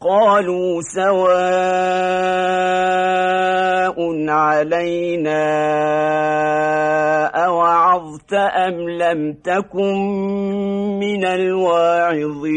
قالوا سواء علينا أوعظت أم لم تكن من الواعظين.